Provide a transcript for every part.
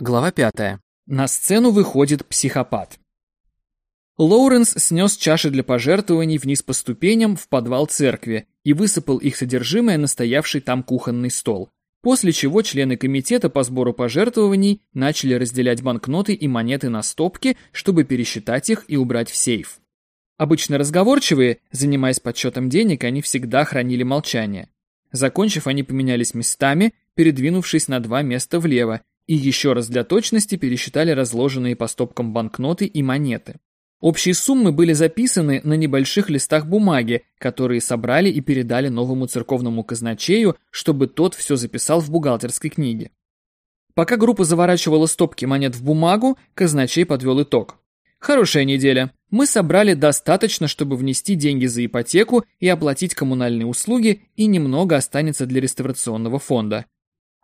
Глава 5. На сцену выходит психопат. Лоуренс снес чаши для пожертвований вниз по ступеням в подвал церкви и высыпал их содержимое на стоявший там кухонный стол, после чего члены комитета по сбору пожертвований начали разделять банкноты и монеты на стопки, чтобы пересчитать их и убрать в сейф. Обычно разговорчивые, занимаясь подсчетом денег, они всегда хранили молчание. Закончив, они поменялись местами, передвинувшись на два места влево, и еще раз для точности пересчитали разложенные по стопкам банкноты и монеты. Общие суммы были записаны на небольших листах бумаги, которые собрали и передали новому церковному казначею, чтобы тот все записал в бухгалтерской книге. Пока группа заворачивала стопки монет в бумагу, казначей подвел итог. Хорошая неделя. Мы собрали достаточно, чтобы внести деньги за ипотеку и оплатить коммунальные услуги, и немного останется для реставрационного фонда.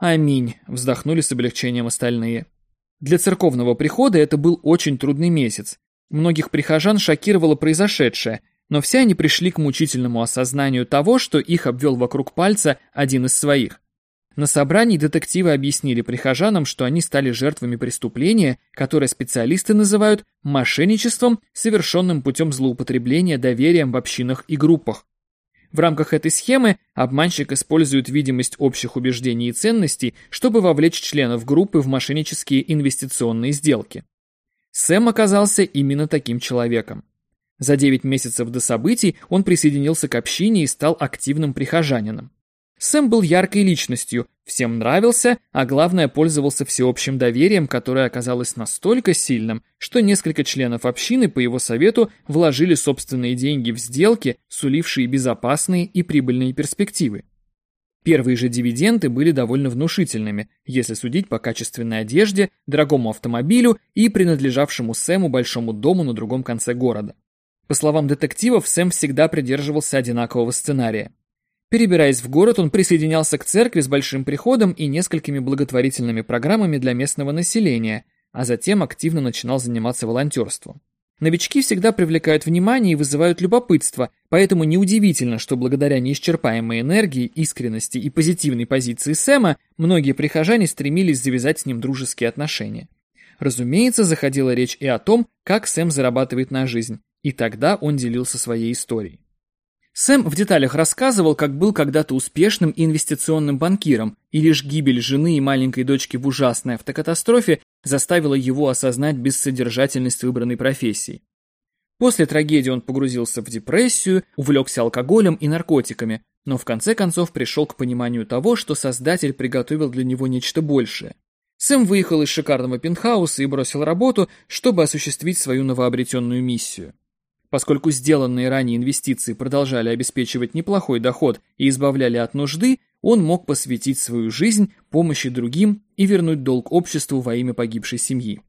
«Аминь», — вздохнули с облегчением остальные. Для церковного прихода это был очень трудный месяц. Многих прихожан шокировало произошедшее, но все они пришли к мучительному осознанию того, что их обвел вокруг пальца один из своих. На собрании детективы объяснили прихожанам, что они стали жертвами преступления, которое специалисты называют мошенничеством, совершенным путем злоупотребления доверием в общинах и группах. В рамках этой схемы обманщик использует видимость общих убеждений и ценностей, чтобы вовлечь членов группы в мошеннические инвестиционные сделки. Сэм оказался именно таким человеком. За 9 месяцев до событий он присоединился к общине и стал активным прихожанином. Сэм был яркой личностью, всем нравился, а главное пользовался всеобщим доверием, которое оказалось настолько сильным, что несколько членов общины по его совету вложили собственные деньги в сделки, сулившие безопасные и прибыльные перспективы. Первые же дивиденды были довольно внушительными, если судить по качественной одежде, дорогому автомобилю и принадлежавшему Сэму большому дому на другом конце города. По словам детективов, Сэм всегда придерживался одинакового сценария. Перебираясь в город, он присоединялся к церкви с большим приходом и несколькими благотворительными программами для местного населения, а затем активно начинал заниматься волонтерством. Новички всегда привлекают внимание и вызывают любопытство, поэтому неудивительно, что благодаря неисчерпаемой энергии, искренности и позитивной позиции Сэма многие прихожане стремились завязать с ним дружеские отношения. Разумеется, заходила речь и о том, как Сэм зарабатывает на жизнь, и тогда он делился своей историей. Сэм в деталях рассказывал, как был когда-то успешным инвестиционным банкиром, и лишь гибель жены и маленькой дочки в ужасной автокатастрофе заставила его осознать бессодержательность выбранной профессии. После трагедии он погрузился в депрессию, увлекся алкоголем и наркотиками, но в конце концов пришел к пониманию того, что Создатель приготовил для него нечто большее. Сэм выехал из шикарного пентхауса и бросил работу, чтобы осуществить свою новообретенную миссию. Поскольку сделанные ранее инвестиции продолжали обеспечивать неплохой доход и избавляли от нужды, он мог посвятить свою жизнь помощи другим и вернуть долг обществу во имя погибшей семьи.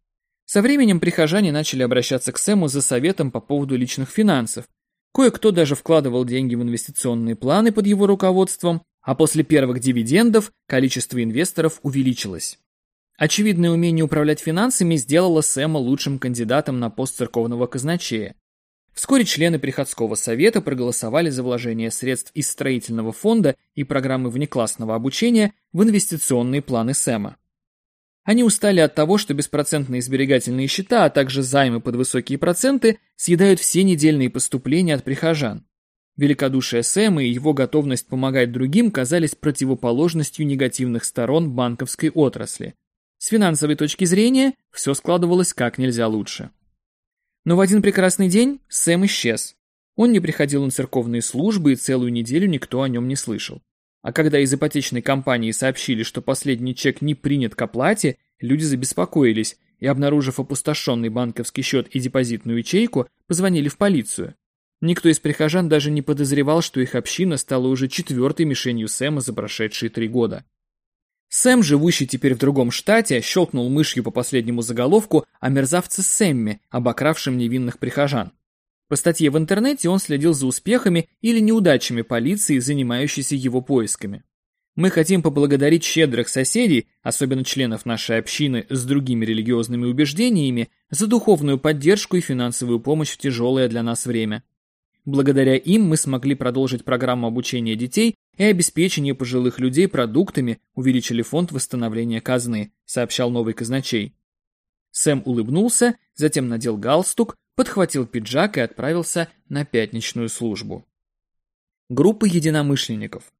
Со временем прихожане начали обращаться к Сэму за советом по поводу личных финансов. Кое-кто даже вкладывал деньги в инвестиционные планы под его руководством, а после первых дивидендов количество инвесторов увеличилось. Очевидное умение управлять финансами сделало Сэма лучшим кандидатом на пост церковного казначея. Вскоре члены приходского совета проголосовали за вложение средств из строительного фонда и программы внеклассного обучения в инвестиционные планы Сэма. Они устали от того, что беспроцентные сберегательные счета, а также займы под высокие проценты съедают все недельные поступления от прихожан. Великодушие Сэма и его готовность помогать другим казались противоположностью негативных сторон банковской отрасли. С финансовой точки зрения все складывалось как нельзя лучше. Но в один прекрасный день Сэм исчез. Он не приходил на церковные службы, и целую неделю никто о нем не слышал. А когда из ипотечной компании сообщили, что последний чек не принят к оплате, люди забеспокоились и, обнаружив опустошенный банковский счет и депозитную ячейку, позвонили в полицию. Никто из прихожан даже не подозревал, что их община стала уже четвертой мишенью Сэма за прошедшие три года. Сэм, живущий теперь в другом штате, щелкнул мышью по последнему заголовку о мерзавце Сэмме, обокравшем невинных прихожан. По статье в интернете он следил за успехами или неудачами полиции, занимающейся его поисками. Мы хотим поблагодарить щедрых соседей, особенно членов нашей общины с другими религиозными убеждениями, за духовную поддержку и финансовую помощь в тяжелое для нас время. Благодаря им мы смогли продолжить программу обучения детей и обеспечения пожилых людей продуктами, увеличили фонд восстановления казны, сообщал новый казначей. Сэм улыбнулся, затем надел галстук, подхватил пиджак и отправился на пятничную службу. Группы единомышленников.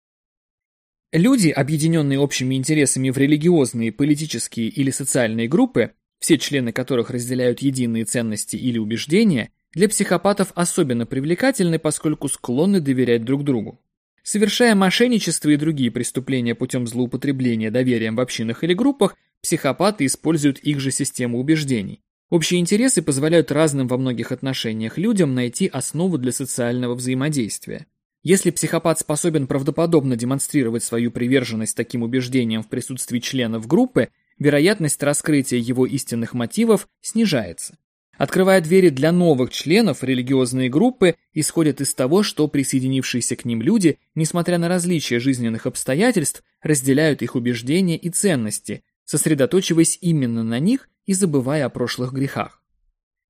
Люди, объединенные общими интересами в религиозные, политические или социальные группы, все члены которых разделяют единые ценности или убеждения, для психопатов особенно привлекательны, поскольку склонны доверять друг другу. Совершая мошенничество и другие преступления путем злоупотребления доверием в общинах или группах, психопаты используют их же систему убеждений. Общие интересы позволяют разным во многих отношениях людям найти основу для социального взаимодействия. Если психопат способен правдоподобно демонстрировать свою приверженность таким убеждениям в присутствии членов группы, вероятность раскрытия его истинных мотивов снижается. Открывая двери для новых членов, религиозные группы исходят из того, что присоединившиеся к ним люди, несмотря на различия жизненных обстоятельств, разделяют их убеждения и ценности, сосредоточиваясь именно на них и забывая о прошлых грехах.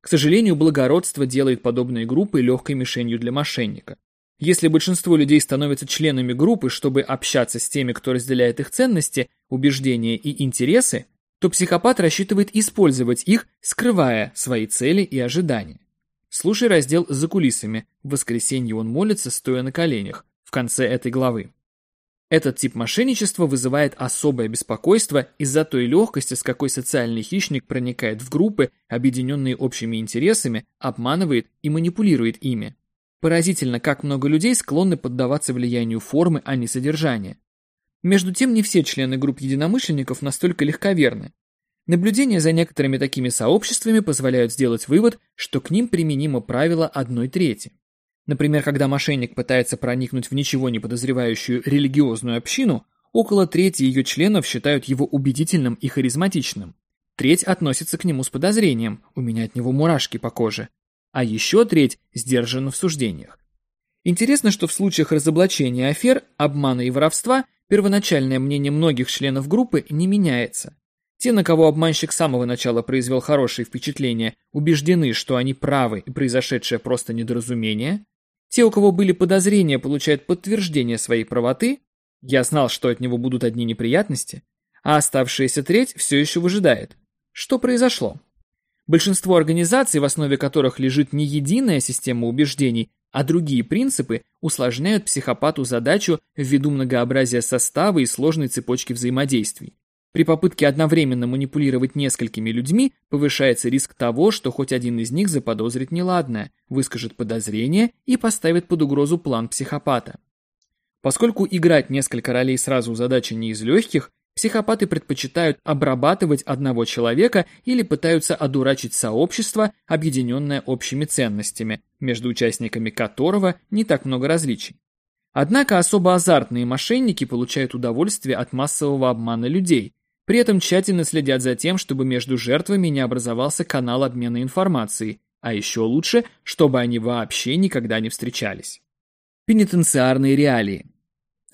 К сожалению, благородство делает подобные группы легкой мишенью для мошенника. Если большинство людей становятся членами группы, чтобы общаться с теми, кто разделяет их ценности, убеждения и интересы, то психопат рассчитывает использовать их, скрывая свои цели и ожидания. Слушай раздел «За кулисами». В воскресенье он молится, стоя на коленях, в конце этой главы. Этот тип мошенничества вызывает особое беспокойство из-за той легкости, с какой социальный хищник проникает в группы, объединенные общими интересами, обманывает и манипулирует ими. Поразительно, как много людей склонны поддаваться влиянию формы, а не содержания. Между тем, не все члены групп единомышленников настолько легковерны. Наблюдения за некоторыми такими сообществами позволяют сделать вывод, что к ним применимо правило одной трети. Например, когда мошенник пытается проникнуть в ничего не подозревающую религиозную общину, около трети ее членов считают его убедительным и харизматичным. Треть относится к нему с подозрением, у меня от него мурашки по коже. А еще треть сдержана в суждениях. Интересно, что в случаях разоблачения афер, обмана и воровства первоначальное мнение многих членов группы не меняется. Те, на кого обманщик с самого начала произвел хорошее впечатление, убеждены, что они правы и произошедшее просто недоразумение. Те, у кого были подозрения, получают подтверждение своей правоты. Я знал, что от него будут одни неприятности. А оставшаяся треть все еще выжидает. Что произошло? Большинство организаций, в основе которых лежит не единая система убеждений, а другие принципы усложняют психопату задачу ввиду многообразия состава и сложной цепочки взаимодействий. При попытке одновременно манипулировать несколькими людьми повышается риск того, что хоть один из них заподозрит неладное, выскажет подозрение и поставит под угрозу план психопата. Поскольку играть несколько ролей сразу задача не из легких, Психопаты предпочитают обрабатывать одного человека или пытаются одурачить сообщество, объединенное общими ценностями, между участниками которого не так много различий. Однако особо азартные мошенники получают удовольствие от массового обмана людей, при этом тщательно следят за тем, чтобы между жертвами не образовался канал обмена информацией, а еще лучше, чтобы они вообще никогда не встречались. Пенитенциарные реалии.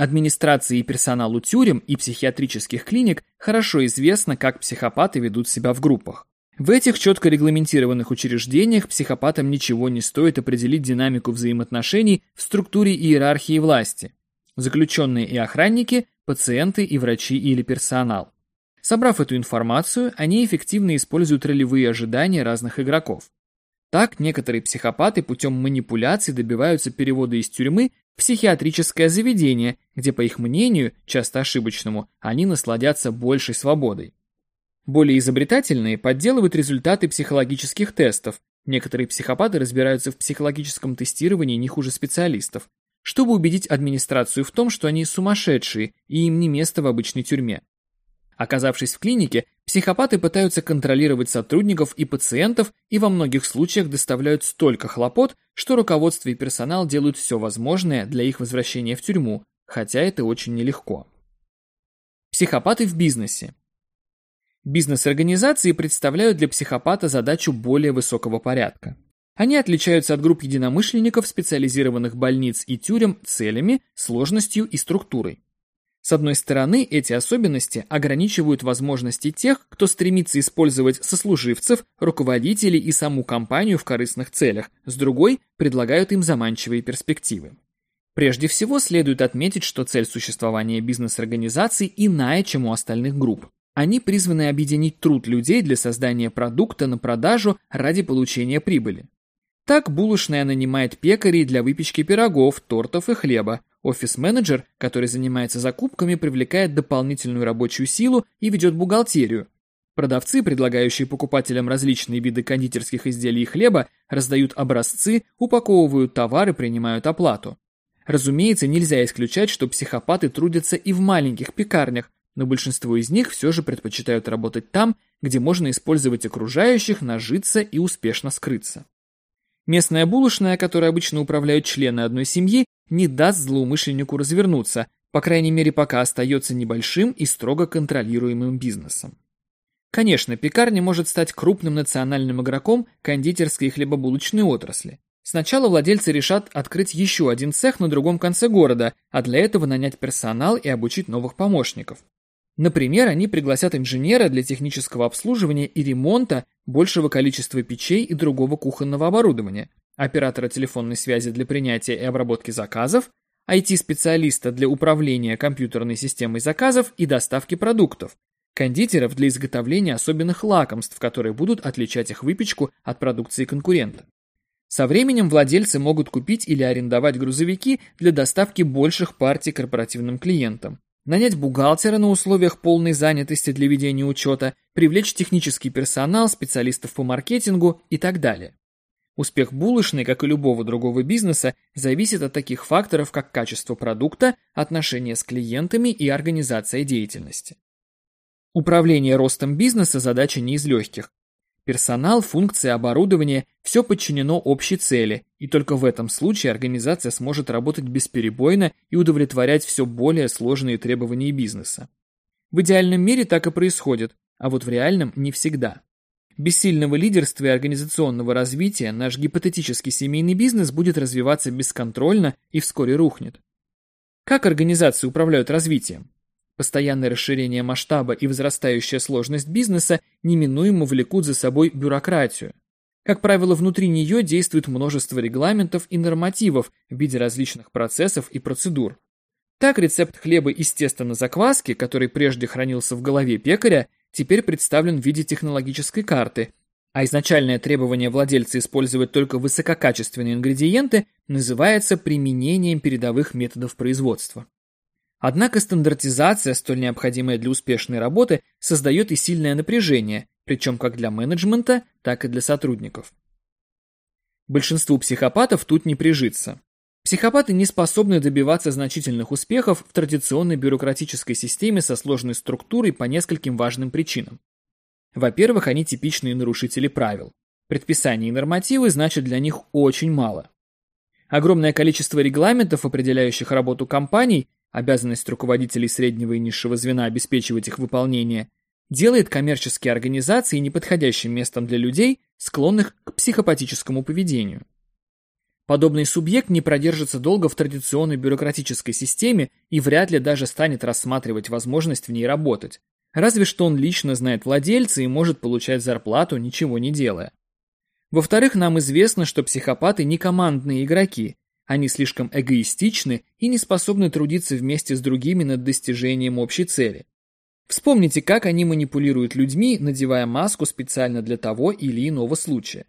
Администрации и персоналу тюрем и психиатрических клиник хорошо известно, как психопаты ведут себя в группах. В этих четко регламентированных учреждениях психопатам ничего не стоит определить динамику взаимоотношений в структуре иерархии власти. Заключенные и охранники, пациенты и врачи или персонал. Собрав эту информацию, они эффективно используют ролевые ожидания разных игроков. Так, некоторые психопаты путем манипуляций добиваются перевода из тюрьмы психиатрическое заведение, где, по их мнению, часто ошибочному, они насладятся большей свободой. Более изобретательные подделывают результаты психологических тестов, некоторые психопаты разбираются в психологическом тестировании не хуже специалистов, чтобы убедить администрацию в том, что они сумасшедшие и им не место в обычной тюрьме. Оказавшись в клинике, психопаты пытаются контролировать сотрудников и пациентов и во многих случаях доставляют столько хлопот, что руководство и персонал делают все возможное для их возвращения в тюрьму, хотя это очень нелегко. Психопаты в бизнесе. Бизнес-организации представляют для психопата задачу более высокого порядка. Они отличаются от групп единомышленников, специализированных больниц и тюрем, целями, сложностью и структурой. С одной стороны, эти особенности ограничивают возможности тех, кто стремится использовать сослуживцев, руководителей и саму компанию в корыстных целях, с другой – предлагают им заманчивые перспективы. Прежде всего, следует отметить, что цель существования бизнес-организаций иная, чем у остальных групп. Они призваны объединить труд людей для создания продукта на продажу ради получения прибыли. Так булочная нанимает пекарей для выпечки пирогов, тортов и хлеба. Офис-менеджер, который занимается закупками, привлекает дополнительную рабочую силу и ведет бухгалтерию. Продавцы, предлагающие покупателям различные виды кондитерских изделий и хлеба, раздают образцы, упаковывают товары, принимают оплату. Разумеется, нельзя исключать, что психопаты трудятся и в маленьких пекарнях, но большинство из них все же предпочитают работать там, где можно использовать окружающих, нажиться и успешно скрыться. Местная булочная, которой обычно управляют члены одной семьи, не даст злоумышленнику развернуться, по крайней мере пока остается небольшим и строго контролируемым бизнесом. Конечно, пекарня может стать крупным национальным игроком кондитерской и хлебобулочной отрасли. Сначала владельцы решат открыть еще один цех на другом конце города, а для этого нанять персонал и обучить новых помощников. Например, они пригласят инженера для технического обслуживания и ремонта большего количества печей и другого кухонного оборудования, оператора телефонной связи для принятия и обработки заказов, IT-специалиста для управления компьютерной системой заказов и доставки продуктов, кондитеров для изготовления особенных лакомств, которые будут отличать их выпечку от продукции конкурента. Со временем владельцы могут купить или арендовать грузовики для доставки больших партий корпоративным клиентам, нанять бухгалтера на условиях полной занятости для ведения учета, привлечь технический персонал, специалистов по маркетингу и так далее. Успех булочной, как и любого другого бизнеса, зависит от таких факторов, как качество продукта, отношения с клиентами и организация деятельности. Управление ростом бизнеса – задача не из легких. Персонал, функции, оборудование – все подчинено общей цели, и только в этом случае организация сможет работать бесперебойно и удовлетворять все более сложные требования бизнеса. В идеальном мире так и происходит, а вот в реальном не всегда. Без сильного лидерства и организационного развития наш гипотетический семейный бизнес будет развиваться бесконтрольно и вскоре рухнет. Как организации управляют развитием? Постоянное расширение масштаба и возрастающая сложность бизнеса неминуемо влекут за собой бюрократию. Как правило, внутри нее действует множество регламентов и нормативов в виде различных процессов и процедур. Так рецепт хлеба из теста на закваске, который прежде хранился в голове пекаря, теперь представлен в виде технологической карты, а изначальное требование владельца использовать только высококачественные ингредиенты называется применением передовых методов производства. Однако стандартизация, столь необходимая для успешной работы, создает и сильное напряжение, причем как для менеджмента, так и для сотрудников. Большинству психопатов тут не прижиться. Психопаты не способны добиваться значительных успехов в традиционной бюрократической системе со сложной структурой по нескольким важным причинам. Во-первых, они типичные нарушители правил. Предписания и нормативы значат для них очень мало. Огромное количество регламентов, определяющих работу компаний, обязанность руководителей среднего и низшего звена обеспечивать их выполнение, делает коммерческие организации неподходящим местом для людей, склонных к психопатическому поведению. Подобный субъект не продержится долго в традиционной бюрократической системе и вряд ли даже станет рассматривать возможность в ней работать. Разве что он лично знает владельца и может получать зарплату, ничего не делая. Во-вторых, нам известно, что психопаты не командные игроки, они слишком эгоистичны и не способны трудиться вместе с другими над достижением общей цели. Вспомните, как они манипулируют людьми, надевая маску специально для того или иного случая.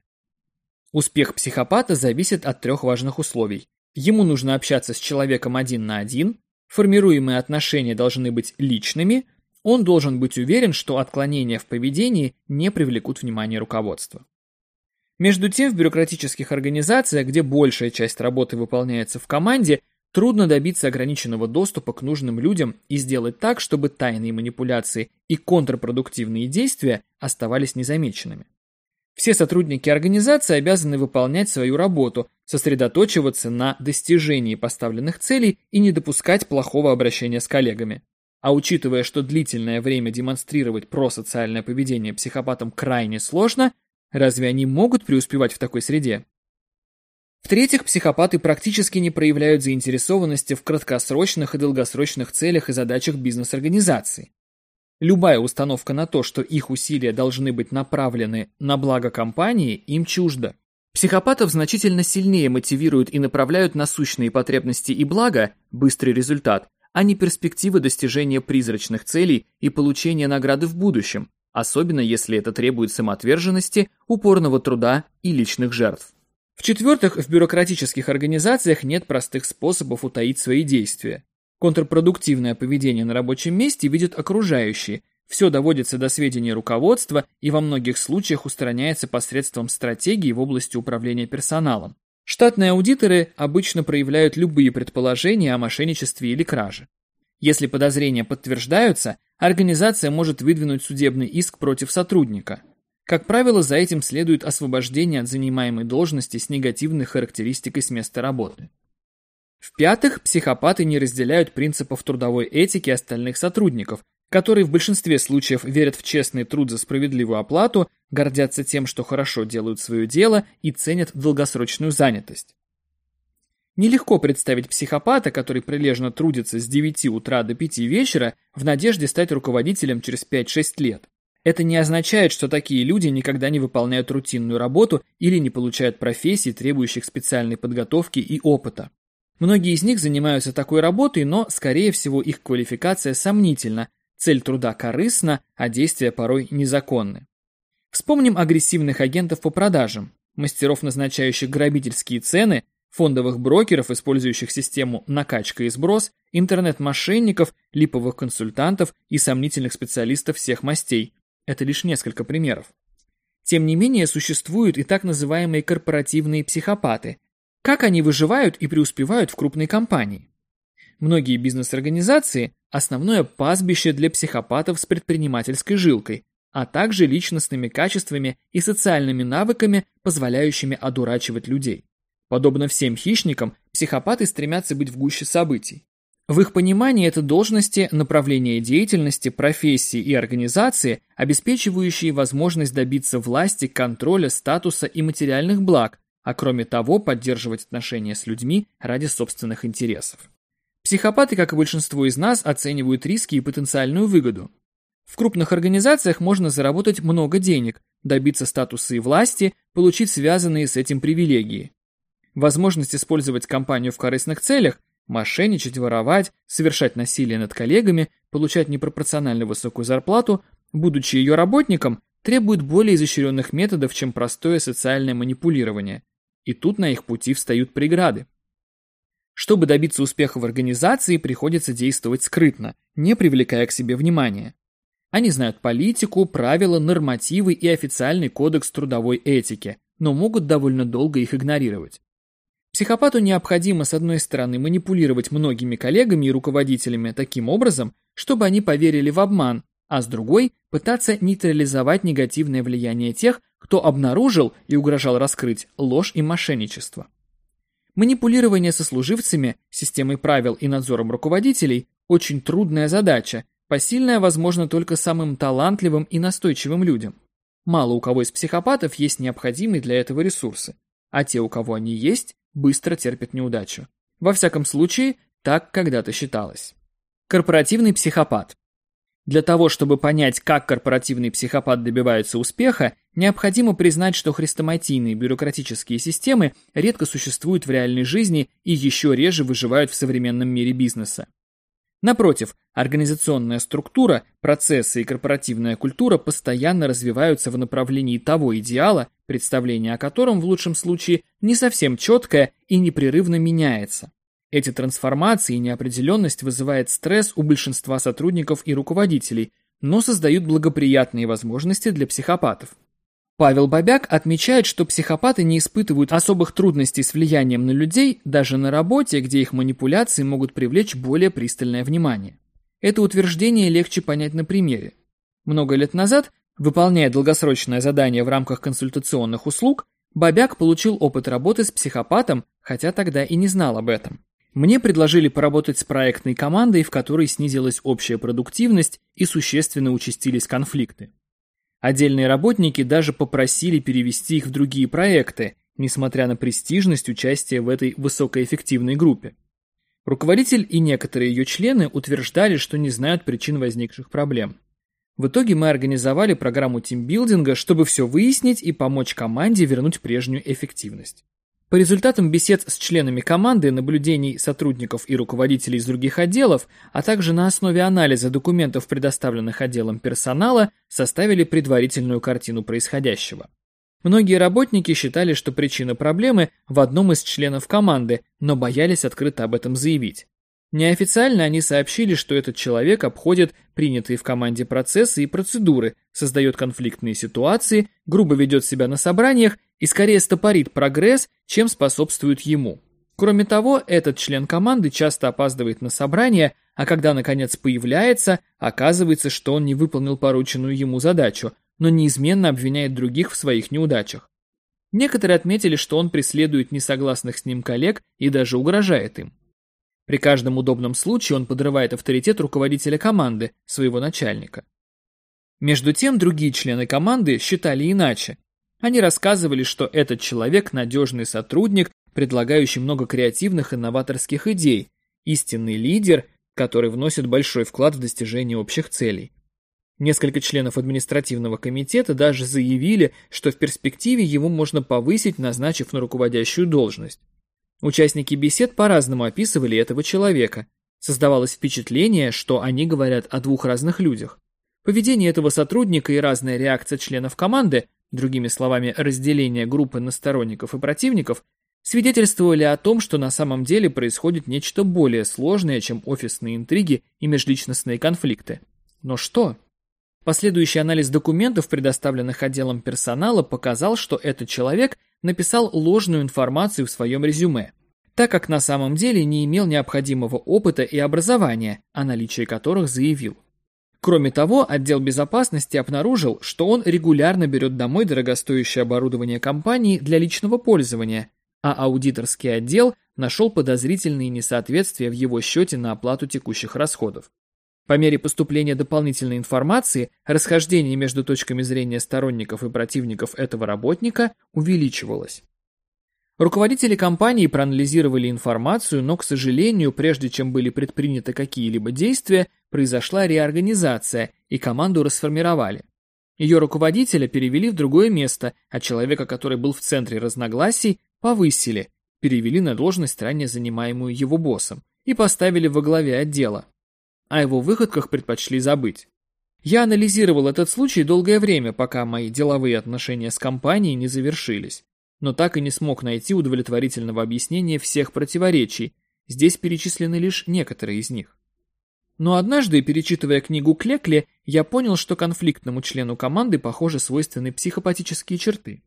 Успех психопата зависит от трех важных условий. Ему нужно общаться с человеком один на один, формируемые отношения должны быть личными, он должен быть уверен, что отклонения в поведении не привлекут внимание руководства. Между тем, в бюрократических организациях, где большая часть работы выполняется в команде, трудно добиться ограниченного доступа к нужным людям и сделать так, чтобы тайные манипуляции и контрпродуктивные действия оставались незамеченными. Все сотрудники организации обязаны выполнять свою работу, сосредоточиваться на достижении поставленных целей и не допускать плохого обращения с коллегами. А учитывая, что длительное время демонстрировать просоциальное поведение психопатам крайне сложно, Разве они могут преуспевать в такой среде? В-третьих, психопаты практически не проявляют заинтересованности в краткосрочных и долгосрочных целях и задачах бизнес-организации. Любая установка на то, что их усилия должны быть направлены на благо компании, им чужда. Психопатов значительно сильнее мотивируют и направляют насущные потребности и блага, быстрый результат, а не перспективы достижения призрачных целей и получения награды в будущем, особенно если это требует самоотверженности, упорного труда и личных жертв. В-четвертых, в бюрократических организациях нет простых способов утаить свои действия. Контрпродуктивное поведение на рабочем месте видят окружающие, все доводится до сведения руководства и во многих случаях устраняется посредством стратегии в области управления персоналом. Штатные аудиторы обычно проявляют любые предположения о мошенничестве или краже. Если подозрения подтверждаются, организация может выдвинуть судебный иск против сотрудника. Как правило, за этим следует освобождение от занимаемой должности с негативной характеристикой с места работы. В-пятых, психопаты не разделяют принципов трудовой этики остальных сотрудников, которые в большинстве случаев верят в честный труд за справедливую оплату, гордятся тем, что хорошо делают свое дело и ценят долгосрочную занятость. Нелегко представить психопата, который прилежно трудится с 9 утра до 5 вечера в надежде стать руководителем через 5-6 лет. Это не означает, что такие люди никогда не выполняют рутинную работу или не получают профессий, требующих специальной подготовки и опыта. Многие из них занимаются такой работой, но, скорее всего, их квалификация сомнительна, Цель труда корыстна, а действия порой незаконны. Вспомним агрессивных агентов по продажам, мастеров, назначающих грабительские цены, фондовых брокеров, использующих систему накачка и сброс, интернет-мошенников, липовых консультантов и сомнительных специалистов всех мастей. Это лишь несколько примеров. Тем не менее, существуют и так называемые корпоративные психопаты. Как они выживают и преуспевают в крупной компании? Многие бизнес-организации – основное пастбище для психопатов с предпринимательской жилкой, а также личностными качествами и социальными навыками, позволяющими одурачивать людей. Подобно всем хищникам, психопаты стремятся быть в гуще событий. В их понимании это должности, направления деятельности, профессии и организации, обеспечивающие возможность добиться власти, контроля, статуса и материальных благ, а кроме того поддерживать отношения с людьми ради собственных интересов. Психопаты, как и большинство из нас, оценивают риски и потенциальную выгоду. В крупных организациях можно заработать много денег, добиться статуса и власти, получить связанные с этим привилегии. Возможность использовать компанию в корыстных целях, мошенничать, воровать, совершать насилие над коллегами, получать непропорционально высокую зарплату, будучи ее работником, требует более изощренных методов, чем простое социальное манипулирование. И тут на их пути встают преграды. Чтобы добиться успеха в организации, приходится действовать скрытно, не привлекая к себе внимания. Они знают политику, правила, нормативы и официальный кодекс трудовой этики, но могут довольно долго их игнорировать. Психопату необходимо, с одной стороны, манипулировать многими коллегами и руководителями таким образом, чтобы они поверили в обман, а с другой – пытаться нейтрализовать негативное влияние тех, кто обнаружил и угрожал раскрыть ложь и мошенничество. Манипулирование сослуживцами, системой правил и надзором руководителей – очень трудная задача, посильная, возможно, только самым талантливым и настойчивым людям. Мало у кого из психопатов есть необходимые для этого ресурсы, а те, у кого они есть, быстро терпят неудачу. Во всяком случае, так когда-то считалось. Корпоративный психопат. Для того, чтобы понять, как корпоративный психопат добивается успеха, необходимо признать, что хрестоматийные бюрократические системы редко существуют в реальной жизни и еще реже выживают в современном мире бизнеса. Напротив, организационная структура, процессы и корпоративная культура постоянно развиваются в направлении того идеала, представление о котором в лучшем случае не совсем четкое и непрерывно меняется. Эти трансформации и неопределенность вызывает стресс у большинства сотрудников и руководителей, но создают благоприятные возможности для психопатов. Павел Бабяк отмечает, что психопаты не испытывают особых трудностей с влиянием на людей даже на работе, где их манипуляции могут привлечь более пристальное внимание. Это утверждение легче понять на примере. Много лет назад, выполняя долгосрочное задание в рамках консультационных услуг, Бабяк получил опыт работы с психопатом, хотя тогда и не знал об этом. Мне предложили поработать с проектной командой, в которой снизилась общая продуктивность и существенно участились конфликты. Отдельные работники даже попросили перевести их в другие проекты, несмотря на престижность участия в этой высокоэффективной группе. Руководитель и некоторые ее члены утверждали, что не знают причин возникших проблем. В итоге мы организовали программу тимбилдинга, чтобы все выяснить и помочь команде вернуть прежнюю эффективность. По результатам бесед с членами команды, наблюдений сотрудников и руководителей из других отделов, а также на основе анализа документов, предоставленных отделом персонала, составили предварительную картину происходящего. Многие работники считали, что причина проблемы в одном из членов команды, но боялись открыто об этом заявить. Неофициально они сообщили, что этот человек обходит принятые в команде процессы и процедуры, создает конфликтные ситуации, грубо ведет себя на собраниях и скорее стопорит прогресс, чем способствует ему. Кроме того, этот член команды часто опаздывает на собрания, а когда наконец появляется, оказывается, что он не выполнил порученную ему задачу, но неизменно обвиняет других в своих неудачах. Некоторые отметили, что он преследует несогласных с ним коллег и даже угрожает им. При каждом удобном случае он подрывает авторитет руководителя команды, своего начальника. Между тем, другие члены команды считали иначе. Они рассказывали, что этот человек – надежный сотрудник, предлагающий много креативных и новаторских идей, истинный лидер, который вносит большой вклад в достижение общих целей. Несколько членов административного комитета даже заявили, что в перспективе его можно повысить, назначив на руководящую должность. Участники бесед по-разному описывали этого человека. Создавалось впечатление, что они говорят о двух разных людях. Поведение этого сотрудника и разная реакция членов команды, другими словами, разделение группы на сторонников и противников, свидетельствовали о том, что на самом деле происходит нечто более сложное, чем офисные интриги и межличностные конфликты. Но что? Последующий анализ документов, предоставленных отделом персонала, показал, что этот человек написал ложную информацию в своем резюме, так как на самом деле не имел необходимого опыта и образования, о наличии которых заявил. Кроме того, отдел безопасности обнаружил, что он регулярно берет домой дорогостоящее оборудование компании для личного пользования, а аудиторский отдел нашел подозрительные несоответствия в его счете на оплату текущих расходов. По мере поступления дополнительной информации, расхождение между точками зрения сторонников и противников этого работника увеличивалось. Руководители компании проанализировали информацию, но, к сожалению, прежде чем были предприняты какие-либо действия, произошла реорганизация, и команду расформировали. Ее руководителя перевели в другое место, а человека, который был в центре разногласий, повысили, перевели на должность, ранее занимаемую его боссом, и поставили во главе отдела о его выходках предпочли забыть. Я анализировал этот случай долгое время, пока мои деловые отношения с компанией не завершились, но так и не смог найти удовлетворительного объяснения всех противоречий, здесь перечислены лишь некоторые из них. Но однажды, перечитывая книгу Клекли, я понял, что конфликтному члену команды, похоже, свойственны психопатические черты.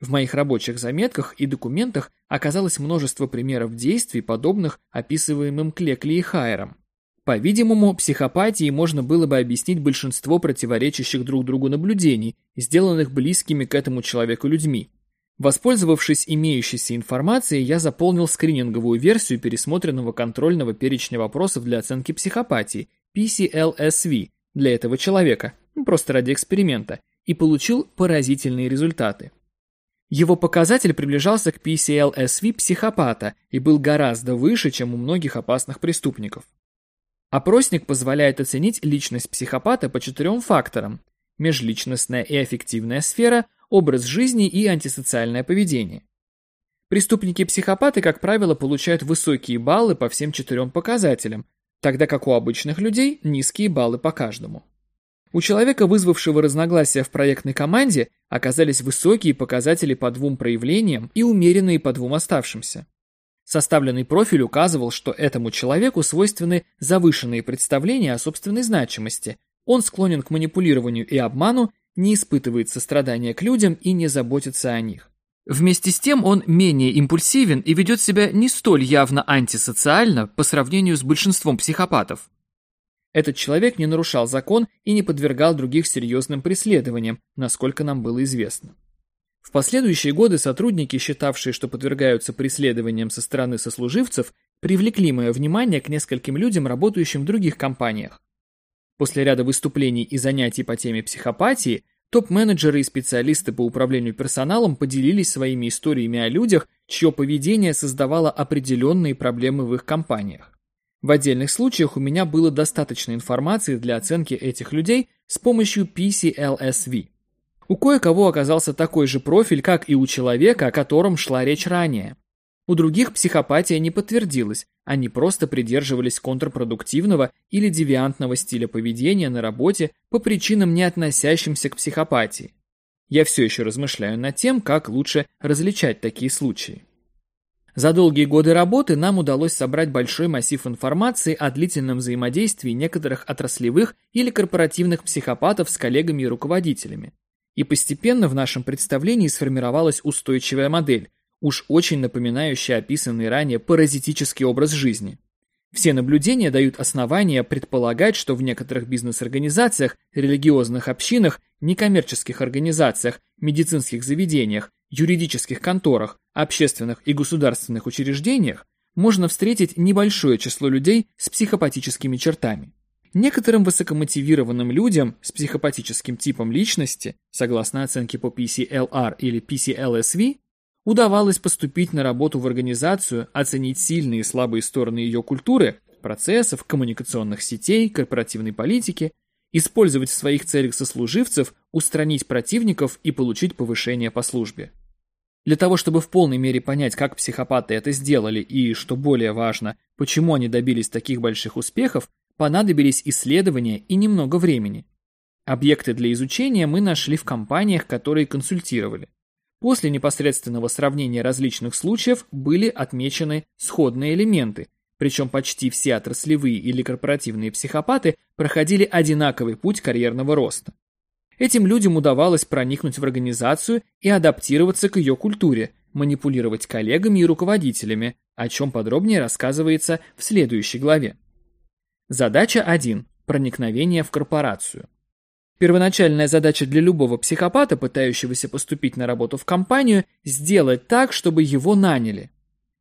В моих рабочих заметках и документах оказалось множество примеров действий, подобных описываемым Клекли и Хайером. По-видимому, психопатией можно было бы объяснить большинство противоречащих друг другу наблюдений, сделанных близкими к этому человеку людьми. Воспользовавшись имеющейся информацией, я заполнил скрининговую версию пересмотренного контрольного перечня вопросов для оценки психопатии, PCLSV, для этого человека, ну, просто ради эксперимента, и получил поразительные результаты. Его показатель приближался к PCLSV психопата и был гораздо выше, чем у многих опасных преступников. Опросник позволяет оценить личность психопата по четырем факторам – межличностная и аффективная сфера, образ жизни и антисоциальное поведение. Преступники-психопаты, как правило, получают высокие баллы по всем четырем показателям, тогда как у обычных людей низкие баллы по каждому. У человека, вызвавшего разногласия в проектной команде, оказались высокие показатели по двум проявлениям и умеренные по двум оставшимся. Составленный профиль указывал, что этому человеку свойственны завышенные представления о собственной значимости. Он склонен к манипулированию и обману, не испытывает сострадания к людям и не заботится о них. Вместе с тем он менее импульсивен и ведет себя не столь явно антисоциально по сравнению с большинством психопатов. Этот человек не нарушал закон и не подвергал других серьезным преследованиям, насколько нам было известно. В последующие годы сотрудники, считавшие, что подвергаются преследованиям со стороны сослуживцев, привлекли мое внимание к нескольким людям, работающим в других компаниях. После ряда выступлений и занятий по теме психопатии, топ-менеджеры и специалисты по управлению персоналом поделились своими историями о людях, чье поведение создавало определенные проблемы в их компаниях. В отдельных случаях у меня было достаточно информации для оценки этих людей с помощью PCLSV. У кое-кого оказался такой же профиль, как и у человека, о котором шла речь ранее. У других психопатия не подтвердилась, они просто придерживались контрпродуктивного или девиантного стиля поведения на работе по причинам, не относящимся к психопатии. Я все еще размышляю над тем, как лучше различать такие случаи. За долгие годы работы нам удалось собрать большой массив информации о длительном взаимодействии некоторых отраслевых или корпоративных психопатов с коллегами и руководителями. И постепенно в нашем представлении сформировалась устойчивая модель, уж очень напоминающая описанный ранее паразитический образ жизни. Все наблюдения дают основания предполагать, что в некоторых бизнес-организациях, религиозных общинах, некоммерческих организациях, медицинских заведениях, юридических конторах, общественных и государственных учреждениях можно встретить небольшое число людей с психопатическими чертами. Некоторым высокомотивированным людям с психопатическим типом личности, согласно оценке по PCLR или PCLSV, удавалось поступить на работу в организацию, оценить сильные и слабые стороны ее культуры, процессов, коммуникационных сетей, корпоративной политики, использовать в своих целях сослуживцев, устранить противников и получить повышение по службе. Для того, чтобы в полной мере понять, как психопаты это сделали и, что более важно, почему они добились таких больших успехов, понадобились исследования и немного времени. Объекты для изучения мы нашли в компаниях, которые консультировали. После непосредственного сравнения различных случаев были отмечены сходные элементы, причем почти все отраслевые или корпоративные психопаты проходили одинаковый путь карьерного роста. Этим людям удавалось проникнуть в организацию и адаптироваться к ее культуре, манипулировать коллегами и руководителями, о чем подробнее рассказывается в следующей главе. Задача 1. Проникновение в корпорацию. Первоначальная задача для любого психопата, пытающегося поступить на работу в компанию, сделать так, чтобы его наняли.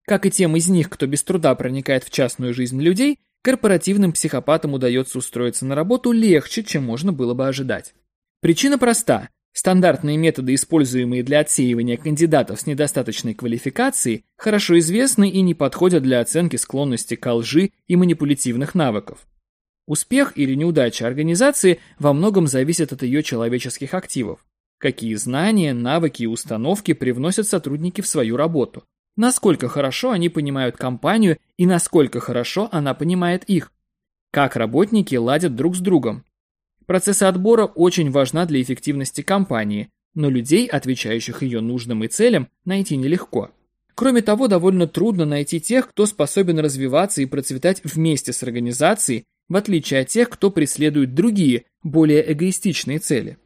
Как и тем из них, кто без труда проникает в частную жизнь людей, корпоративным психопатам удается устроиться на работу легче, чем можно было бы ожидать. Причина проста. Стандартные методы, используемые для отсеивания кандидатов с недостаточной квалификацией, хорошо известны и не подходят для оценки склонности к лжи и манипулятивных навыков. Успех или неудача организации во многом зависит от ее человеческих активов. Какие знания, навыки и установки привносят сотрудники в свою работу. Насколько хорошо они понимают компанию и насколько хорошо она понимает их. Как работники ладят друг с другом. Процесс отбора очень важна для эффективности компании, но людей, отвечающих ее нужным и целям, найти нелегко. Кроме того, довольно трудно найти тех, кто способен развиваться и процветать вместе с организацией в отличие от тех, кто преследует другие, более эгоистичные цели.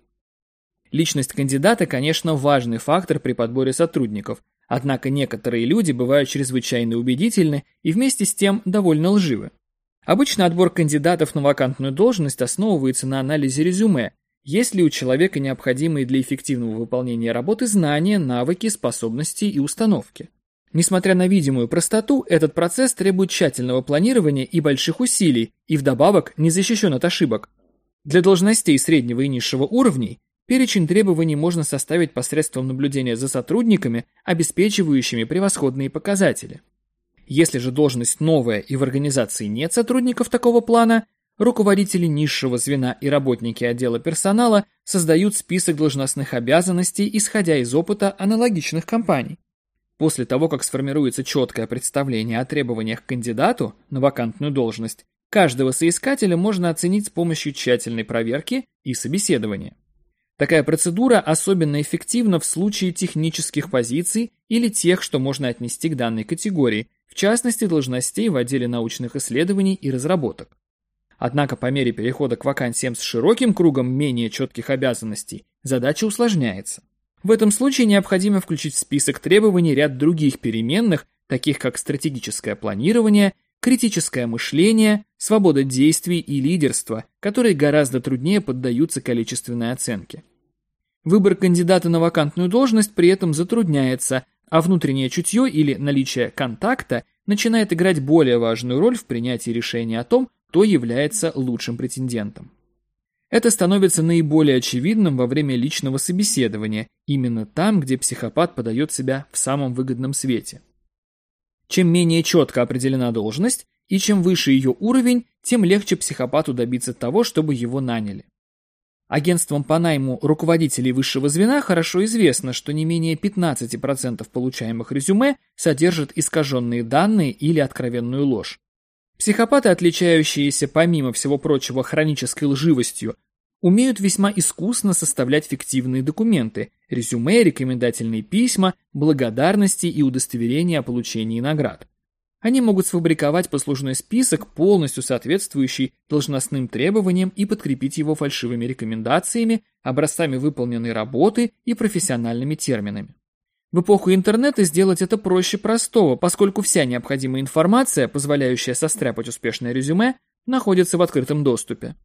Личность кандидата, конечно, важный фактор при подборе сотрудников, однако некоторые люди бывают чрезвычайно убедительны и вместе с тем довольно лживы. Обычно отбор кандидатов на вакантную должность основывается на анализе резюме, есть ли у человека необходимые для эффективного выполнения работы знания, навыки, способности и установки. Несмотря на видимую простоту, этот процесс требует тщательного планирования и больших усилий, и вдобавок не защищен от ошибок. Для должностей среднего и низшего уровней перечень требований можно составить посредством наблюдения за сотрудниками, обеспечивающими превосходные показатели. Если же должность новая и в организации нет сотрудников такого плана, руководители низшего звена и работники отдела персонала создают список должностных обязанностей, исходя из опыта аналогичных компаний. После того, как сформируется четкое представление о требованиях к кандидату на вакантную должность, каждого соискателя можно оценить с помощью тщательной проверки и собеседования. Такая процедура особенно эффективна в случае технических позиций или тех, что можно отнести к данной категории, в частности должностей в отделе научных исследований и разработок. Однако по мере перехода к вакансиям с широким кругом менее четких обязанностей задача усложняется. В этом случае необходимо включить в список требований ряд других переменных, таких как стратегическое планирование, критическое мышление, свобода действий и лидерство, которые гораздо труднее поддаются количественной оценке. Выбор кандидата на вакантную должность при этом затрудняется, а внутреннее чутье или наличие контакта начинает играть более важную роль в принятии решения о том, кто является лучшим претендентом. Это становится наиболее очевидным во время личного собеседования, именно там, где психопат подает себя в самом выгодном свете. Чем менее четко определена должность, и чем выше ее уровень, тем легче психопату добиться того, чтобы его наняли. Агентствам по найму руководителей высшего звена хорошо известно, что не менее 15% получаемых резюме содержат искаженные данные или откровенную ложь. Психопаты, отличающиеся помимо всего прочего хронической лживостью, умеют весьма искусно составлять фиктивные документы, резюме, рекомендательные письма, благодарности и удостоверения о получении наград. Они могут сфабриковать послужной список, полностью соответствующий должностным требованиям и подкрепить его фальшивыми рекомендациями, образцами выполненной работы и профессиональными терминами. В эпоху интернета сделать это проще простого, поскольку вся необходимая информация, позволяющая состряпать успешное резюме, находится в открытом доступе.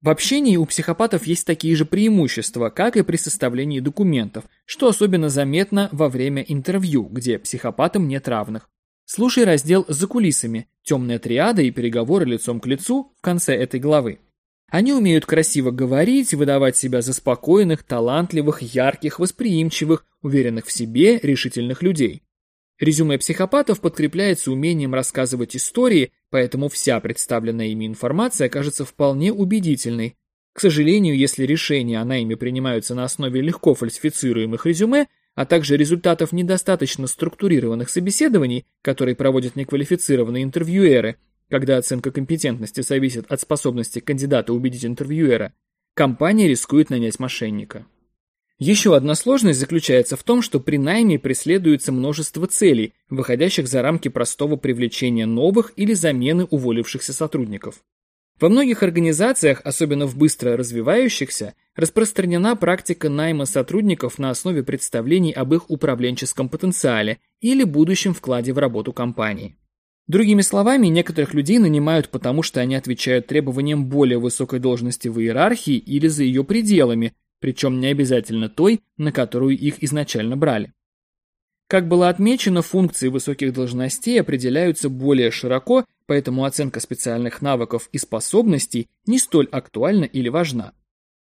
В общении у психопатов есть такие же преимущества, как и при составлении документов, что особенно заметно во время интервью, где психопатам нет равных. Слушай раздел «За кулисами», «Темная триада» и «Переговоры лицом к лицу» в конце этой главы. Они умеют красиво говорить, выдавать себя за спокойных, талантливых, ярких, восприимчивых, уверенных в себе, решительных людей. Резюме психопатов подкрепляется умением рассказывать истории, поэтому вся представленная ими информация окажется вполне убедительной. К сожалению, если решения о найме принимаются на основе легко фальсифицируемых резюме, а также результатов недостаточно структурированных собеседований, которые проводят неквалифицированные интервьюеры, когда оценка компетентности зависит от способности кандидата убедить интервьюера, компания рискует нанять мошенника. Еще одна сложность заключается в том, что при найме преследуется множество целей, выходящих за рамки простого привлечения новых или замены уволившихся сотрудников. Во многих организациях, особенно в быстро развивающихся, распространена практика найма сотрудников на основе представлений об их управленческом потенциале или будущем вкладе в работу компании. Другими словами, некоторых людей нанимают потому, что они отвечают требованиям более высокой должности в иерархии или за ее пределами, причем не обязательно той, на которую их изначально брали. Как было отмечено, функции высоких должностей определяются более широко, поэтому оценка специальных навыков и способностей не столь актуальна или важна.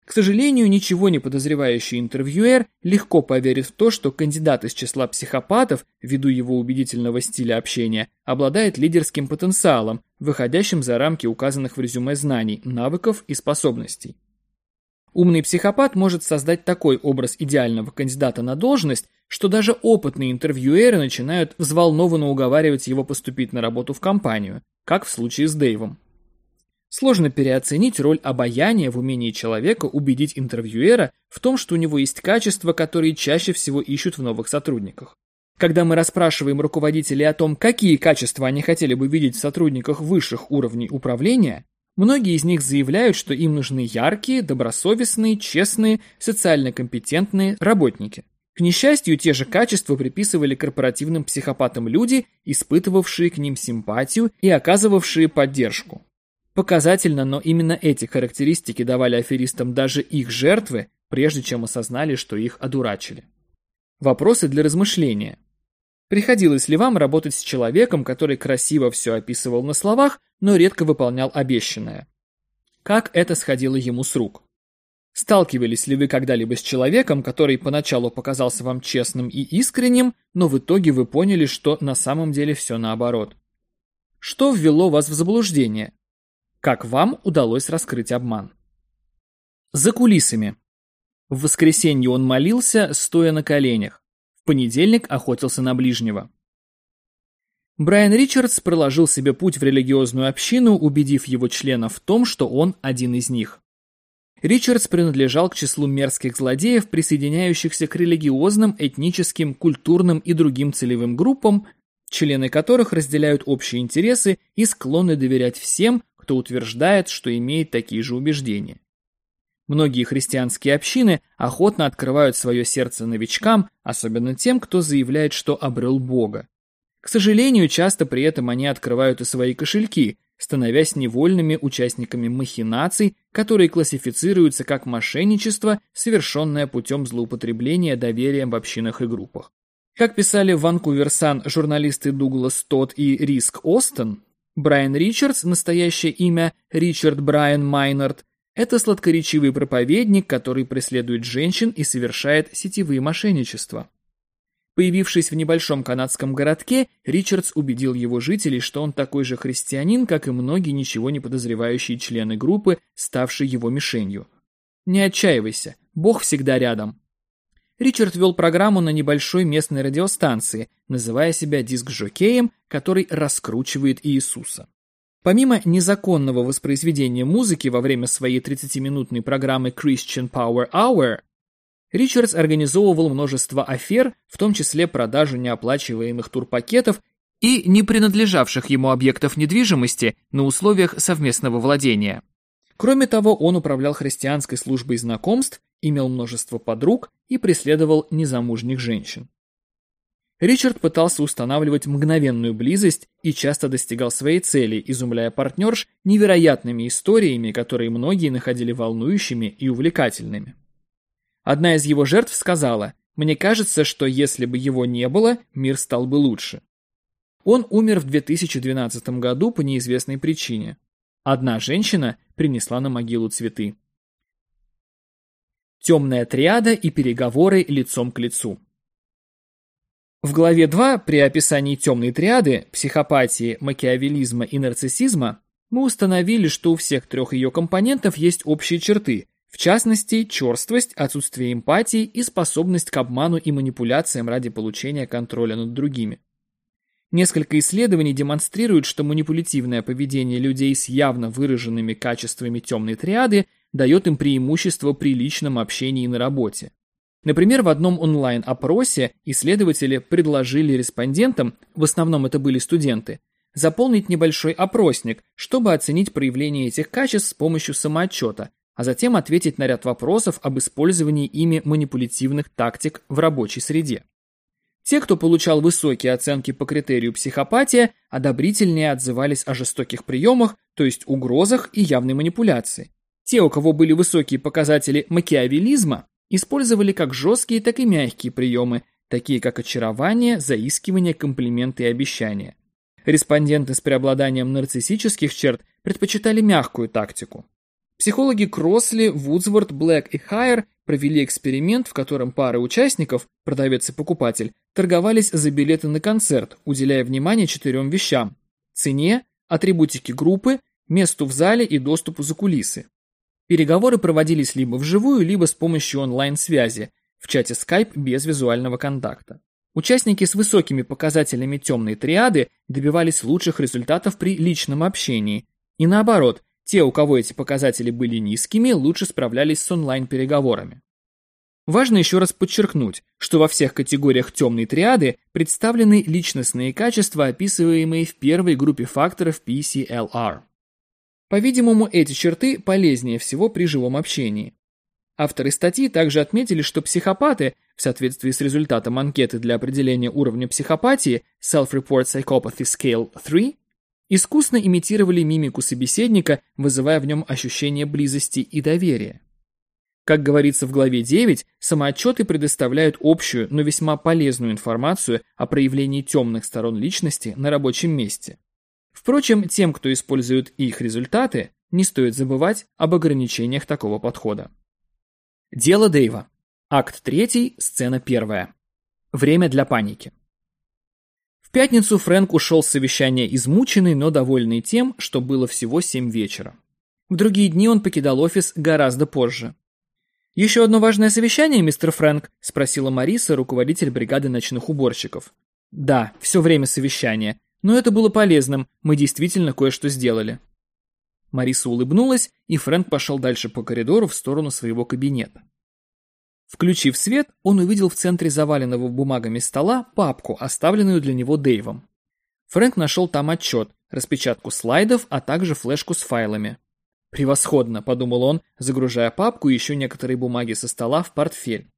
К сожалению, ничего не подозревающий интервьюер легко поверит в то, что кандидат из числа психопатов, ввиду его убедительного стиля общения, обладает лидерским потенциалом, выходящим за рамки указанных в резюме знаний, навыков и способностей. Умный психопат может создать такой образ идеального кандидата на должность, что даже опытные интервьюеры начинают взволнованно уговаривать его поступить на работу в компанию, как в случае с Дэйвом. Сложно переоценить роль обаяния в умении человека убедить интервьюера в том, что у него есть качества, которые чаще всего ищут в новых сотрудниках. Когда мы расспрашиваем руководителей о том, какие качества они хотели бы видеть в сотрудниках высших уровней управления, Многие из них заявляют, что им нужны яркие, добросовестные, честные, социально компетентные работники. К несчастью, те же качества приписывали корпоративным психопатам люди, испытывавшие к ним симпатию и оказывавшие поддержку. Показательно, но именно эти характеристики давали аферистам даже их жертвы, прежде чем осознали, что их одурачили. Вопросы для размышления. Приходилось ли вам работать с человеком, который красиво все описывал на словах, но редко выполнял обещанное? Как это сходило ему с рук? Сталкивались ли вы когда-либо с человеком, который поначалу показался вам честным и искренним, но в итоге вы поняли, что на самом деле все наоборот? Что ввело вас в заблуждение? Как вам удалось раскрыть обман? За кулисами. В воскресенье он молился, стоя на коленях понедельник охотился на ближнего. Брайан Ричардс проложил себе путь в религиозную общину, убедив его членов в том, что он один из них. Ричардс принадлежал к числу мерзких злодеев, присоединяющихся к религиозным, этническим, культурным и другим целевым группам, члены которых разделяют общие интересы и склонны доверять всем, кто утверждает, что имеет такие же убеждения. Многие христианские общины охотно открывают свое сердце новичкам, особенно тем, кто заявляет, что обрел Бога. К сожалению, часто при этом они открывают и свои кошельки, становясь невольными участниками махинаций, которые классифицируются как мошенничество, совершенное путем злоупотребления доверием в общинах и группах. Как писали в Ванкувер Сан журналисты Дуглас Тодд и Риск Остен, Брайан Ричардс, настоящее имя Ричард Брайан Майнард, Это сладкоречивый проповедник, который преследует женщин и совершает сетевые мошенничества. Появившись в небольшом канадском городке, Ричардс убедил его жителей, что он такой же христианин, как и многие ничего не подозревающие члены группы, ставшие его мишенью. Не отчаивайся, Бог всегда рядом. Ричард вел программу на небольшой местной радиостанции, называя себя диск-жокеем, который раскручивает Иисуса. Помимо незаконного воспроизведения музыки во время своей 30-минутной программы Christian Power Hour, Ричардс организовывал множество афер, в том числе продажу неоплачиваемых турпакетов и не принадлежавших ему объектов недвижимости на условиях совместного владения. Кроме того, он управлял христианской службой знакомств, имел множество подруг и преследовал незамужних женщин. Ричард пытался устанавливать мгновенную близость и часто достигал своей цели, изумляя партнерш невероятными историями, которые многие находили волнующими и увлекательными. Одна из его жертв сказала, «Мне кажется, что если бы его не было, мир стал бы лучше». Он умер в 2012 году по неизвестной причине. Одна женщина принесла на могилу цветы. Темная триада и переговоры лицом к лицу. В главе 2 при описании темной триады, психопатии, макиавелизма и нарциссизма мы установили, что у всех трех ее компонентов есть общие черты, в частности, черствость, отсутствие эмпатии и способность к обману и манипуляциям ради получения контроля над другими. Несколько исследований демонстрируют, что манипулятивное поведение людей с явно выраженными качествами темной триады дает им преимущество при личном общении на работе. Например, в одном онлайн-опросе исследователи предложили респондентам, в основном это были студенты, заполнить небольшой опросник, чтобы оценить проявление этих качеств с помощью самоотчета, а затем ответить на ряд вопросов об использовании ими манипулятивных тактик в рабочей среде. Те, кто получал высокие оценки по критерию психопатия, одобрительнее отзывались о жестоких приемах, то есть угрозах и явной манипуляции. Те, у кого были высокие показатели макиавелизма, использовали как жесткие, так и мягкие приемы, такие как очарование, заискивание, комплименты и обещания. Респонденты с преобладанием нарциссических черт предпочитали мягкую тактику. Психологи Кросли, Вудсворт, Блэк и Хайер провели эксперимент, в котором пары участников, продавец и покупатель, торговались за билеты на концерт, уделяя внимание четырем вещам – цене, атрибутике группы, месту в зале и доступу за кулисы. Переговоры проводились либо вживую, либо с помощью онлайн-связи, в чате Skype без визуального контакта. Участники с высокими показателями темной триады добивались лучших результатов при личном общении. И наоборот, те, у кого эти показатели были низкими, лучше справлялись с онлайн-переговорами. Важно еще раз подчеркнуть, что во всех категориях темной триады представлены личностные качества, описываемые в первой группе факторов PCLR. По-видимому, эти черты полезнее всего при живом общении. Авторы статьи также отметили, что психопаты, в соответствии с результатом анкеты для определения уровня психопатии Self-Report Psychopathy Scale 3, искусно имитировали мимику собеседника, вызывая в нем ощущение близости и доверия. Как говорится в главе 9, самоотчеты предоставляют общую, но весьма полезную информацию о проявлении темных сторон личности на рабочем месте. Впрочем, тем, кто использует их результаты, не стоит забывать об ограничениях такого подхода. Дело Дэйва. Акт 3, сцена 1. Время для паники. Пятницу Фрэнк ушел с совещания измученный, но довольный тем, что было всего 7 вечера. В другие дни он покидал офис гораздо позже. «Еще одно важное совещание, мистер Фрэнк?» – спросила Мариса, руководитель бригады ночных уборщиков. «Да, все время совещания. Но это было полезным, мы действительно кое-что сделали. Мариса улыбнулась, и Фрэнк пошел дальше по коридору в сторону своего кабинета. Включив свет, он увидел в центре заваленного бумагами стола папку, оставленную для него Дэйвом. Фрэнк нашел там отчет, распечатку слайдов, а также флешку с файлами. «Превосходно», — подумал он, загружая папку и еще некоторые бумаги со стола в портфель.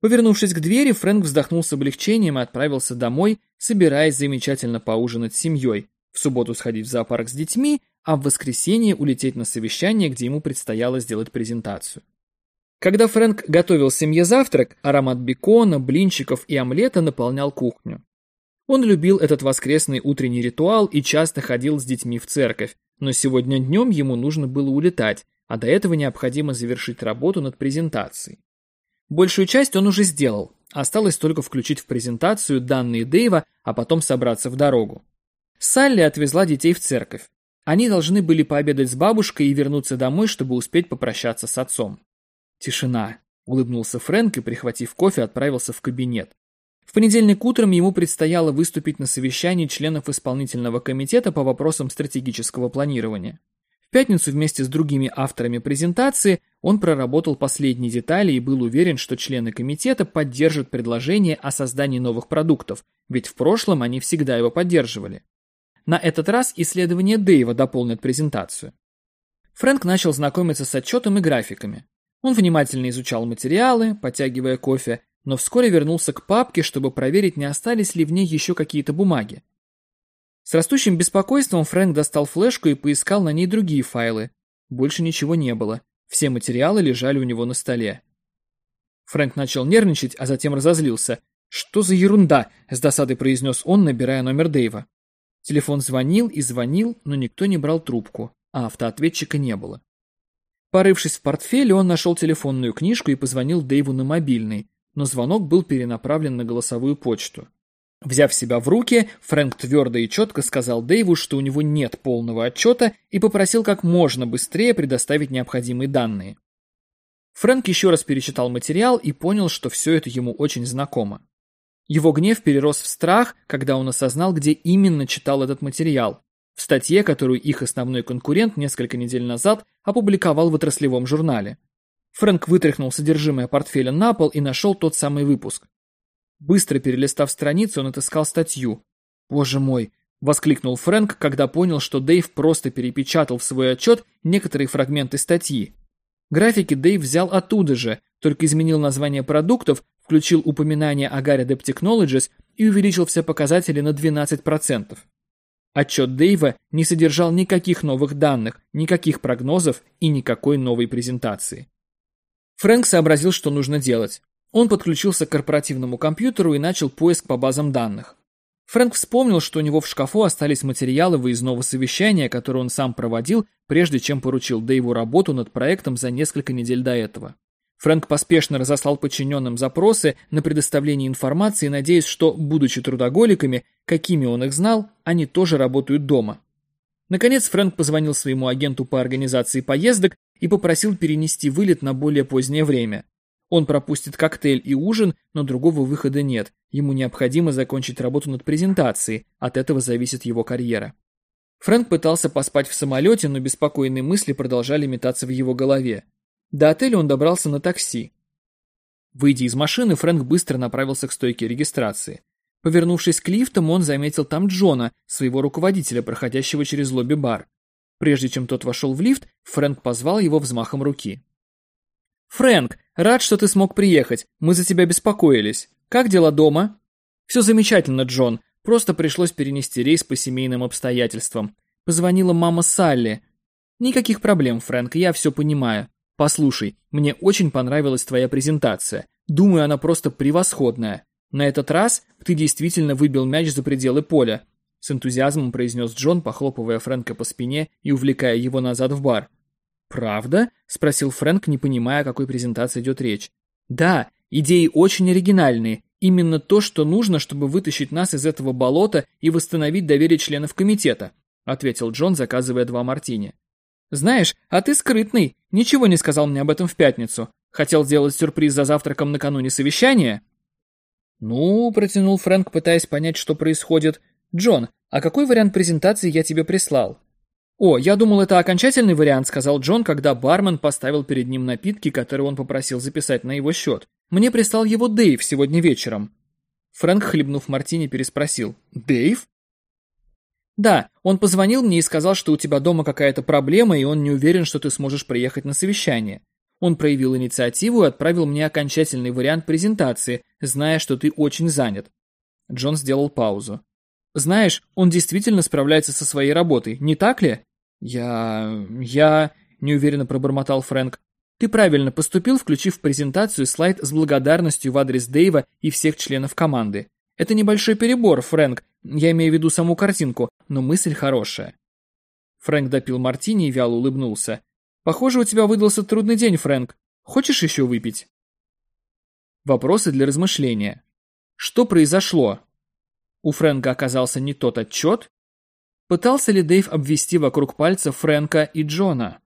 Повернувшись к двери, Фрэнк вздохнул с облегчением и отправился домой, собираясь замечательно поужинать с семьей, в субботу сходить в зоопарк с детьми, а в воскресенье улететь на совещание, где ему предстояло сделать презентацию. Когда Фрэнк готовил семье завтрак, аромат бекона, блинчиков и омлета наполнял кухню. Он любил этот воскресный утренний ритуал и часто ходил с детьми в церковь, но сегодня днем ему нужно было улетать, а до этого необходимо завершить работу над презентацией. Большую часть он уже сделал, осталось только включить в презентацию данные Дэйва, а потом собраться в дорогу. Салли отвезла детей в церковь. Они должны были пообедать с бабушкой и вернуться домой, чтобы успеть попрощаться с отцом. Тишина. Улыбнулся Фрэнк и, прихватив кофе, отправился в кабинет. В понедельник утром ему предстояло выступить на совещании членов исполнительного комитета по вопросам стратегического планирования. В пятницу вместе с другими авторами презентации он проработал последние детали и был уверен, что члены комитета поддержат предложение о создании новых продуктов, ведь в прошлом они всегда его поддерживали. На этот раз исследование Дэйва дополнит презентацию. Фрэнк начал знакомиться с отчетом и графиками. Он внимательно изучал материалы, потягивая кофе, но вскоре вернулся к папке, чтобы проверить, не остались ли в ней еще какие-то бумаги. С растущим беспокойством Фрэнк достал флешку и поискал на ней другие файлы. Больше ничего не было. Все материалы лежали у него на столе. Фрэнк начал нервничать, а затем разозлился. «Что за ерунда?» – с досадой произнес он, набирая номер Дэйва. Телефон звонил и звонил, но никто не брал трубку, а автоответчика не было. Порывшись в портфеле, он нашел телефонную книжку и позвонил Дэйву на мобильный, но звонок был перенаправлен на голосовую почту. Взяв себя в руки, Фрэнк твердо и четко сказал Дэйву, что у него нет полного отчета и попросил как можно быстрее предоставить необходимые данные. Фрэнк еще раз перечитал материал и понял, что все это ему очень знакомо. Его гнев перерос в страх, когда он осознал, где именно читал этот материал. В статье, которую их основной конкурент несколько недель назад опубликовал в отраслевом журнале. Фрэнк вытряхнул содержимое портфеля на пол и нашел тот самый выпуск. Быстро перелистав страницу, он отыскал статью. «Боже мой!» — воскликнул Фрэнк, когда понял, что Дэйв просто перепечатал в свой отчет некоторые фрагменты статьи. Графики Дэйв взял оттуда же, только изменил название продуктов, включил упоминание о Gary Depp Technologies и увеличил все показатели на 12%. Отчет Дэйва не содержал никаких новых данных, никаких прогнозов и никакой новой презентации. Фрэнк сообразил, что нужно делать. Он подключился к корпоративному компьютеру и начал поиск по базам данных. Фрэнк вспомнил, что у него в шкафу остались материалы выездного совещания, которые он сам проводил, прежде чем поручил Дэйву работу над проектом за несколько недель до этого. Фрэнк поспешно разослал подчиненным запросы на предоставление информации, надеясь, что, будучи трудоголиками, какими он их знал, они тоже работают дома. Наконец Фрэнк позвонил своему агенту по организации поездок и попросил перенести вылет на более позднее время. Он пропустит коктейль и ужин, но другого выхода нет. Ему необходимо закончить работу над презентацией, от этого зависит его карьера. Фрэнк пытался поспать в самолете, но беспокойные мысли продолжали метаться в его голове. До отеля он добрался на такси. Выйдя из машины, Фрэнк быстро направился к стойке регистрации. Повернувшись к лифтам, он заметил там Джона, своего руководителя, проходящего через лобби-бар. Прежде чем тот вошел в лифт, Фрэнк позвал его взмахом руки. «Фрэнк, рад, что ты смог приехать. Мы за тебя беспокоились. Как дела дома?» «Все замечательно, Джон. Просто пришлось перенести рейс по семейным обстоятельствам. Позвонила мама Салли. Никаких проблем, Фрэнк, я все понимаю. Послушай, мне очень понравилась твоя презентация. Думаю, она просто превосходная. На этот раз ты действительно выбил мяч за пределы поля. С энтузиазмом произнес Джон, похлопывая Фрэнка по спине и увлекая его назад в бар. «Правда?» – спросил Фрэнк, не понимая, о какой презентации идет речь. «Да, идеи очень оригинальные. Именно то, что нужно, чтобы вытащить нас из этого болота и восстановить доверие членов комитета», – ответил Джон, заказывая два мартини. «Знаешь, а ты скрытный. Ничего не сказал мне об этом в пятницу. Хотел сделать сюрприз за завтраком накануне совещания?» «Ну», – протянул Фрэнк, пытаясь понять, что происходит. «Джон, а какой вариант презентации я тебе прислал?» «О, я думал, это окончательный вариант», — сказал Джон, когда бармен поставил перед ним напитки, которые он попросил записать на его счет. «Мне прислал его Дэйв сегодня вечером». Фрэнк, хлебнув мартини, переспросил. «Дэйв?» «Да, он позвонил мне и сказал, что у тебя дома какая-то проблема, и он не уверен, что ты сможешь приехать на совещание. Он проявил инициативу и отправил мне окончательный вариант презентации, зная, что ты очень занят». Джон сделал паузу. «Знаешь, он действительно справляется со своей работой, не так ли?» «Я... я...» — неуверенно пробормотал Фрэнк. «Ты правильно поступил, включив в презентацию слайд с благодарностью в адрес Дэйва и всех членов команды. Это небольшой перебор, Фрэнк, я имею в виду саму картинку, но мысль хорошая». Фрэнк допил мартини и вяло улыбнулся. Похоже, у тебя выдался трудный день, Фрэнк. Хочешь еще выпить? Вопросы для размышления. Что произошло? У Фрэнка оказался не тот отчет? Пытался ли Дэйв обвести вокруг пальца Фрэнка и Джона?